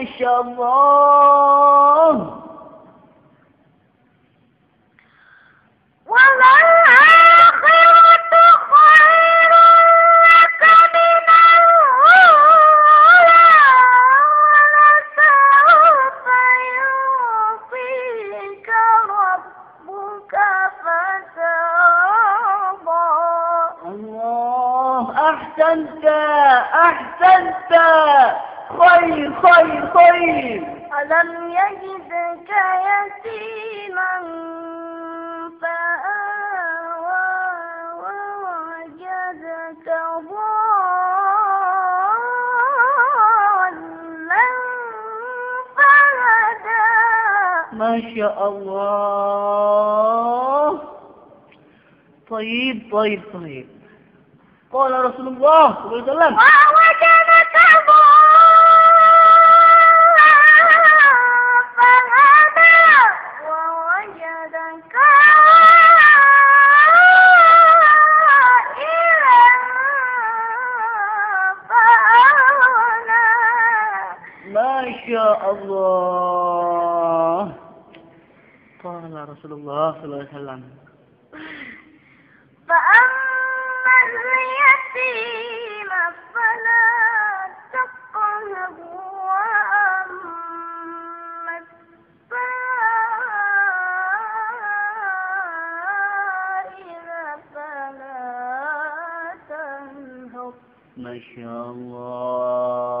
ما شاء الله أحسنت أحسنت. خير خير ألم يجدك يتيما فآوى ووجدك ضالا فهدى. ما شاء الله. طيب طيب طيب. قال رسول الله صلى الله عليه وسلم. ما شاء الله. قال رسول الله صلى الله عليه وسلم. فأما اليتيم فلا تقهر وأما السائل فلا تنهر. ما شاء الله.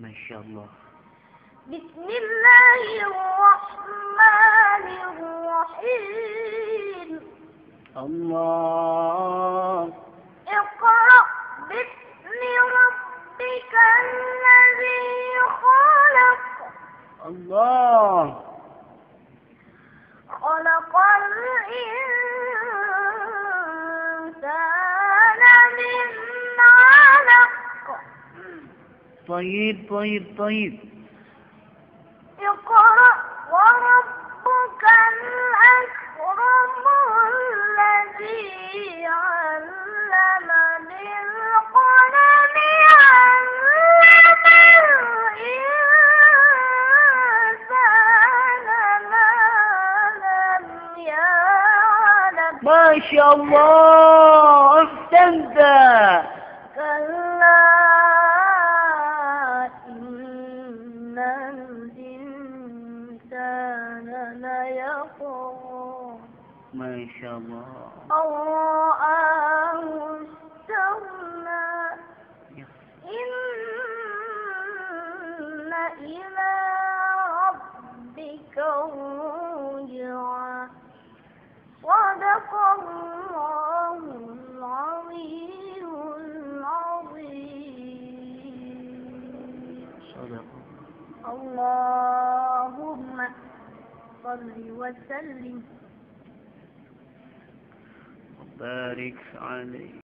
ما شاء الله. بسم الله الرحمن الرحيم. الله. اقرأ باسم ربك الذي خلق. الله. خلق الإنسان من علق. طيب طيب طيب. اقرأ وربك الأكرم الذي علم بالقلم علم الإنسان ما لم يعلم ما شاء الله أحسنت ليطغى ما شاء الله. رآه استغنى. إن إلى ربك الرجعى صدق الله العظيم العظيم. صدق اللهم صل وسلم بارك عليه.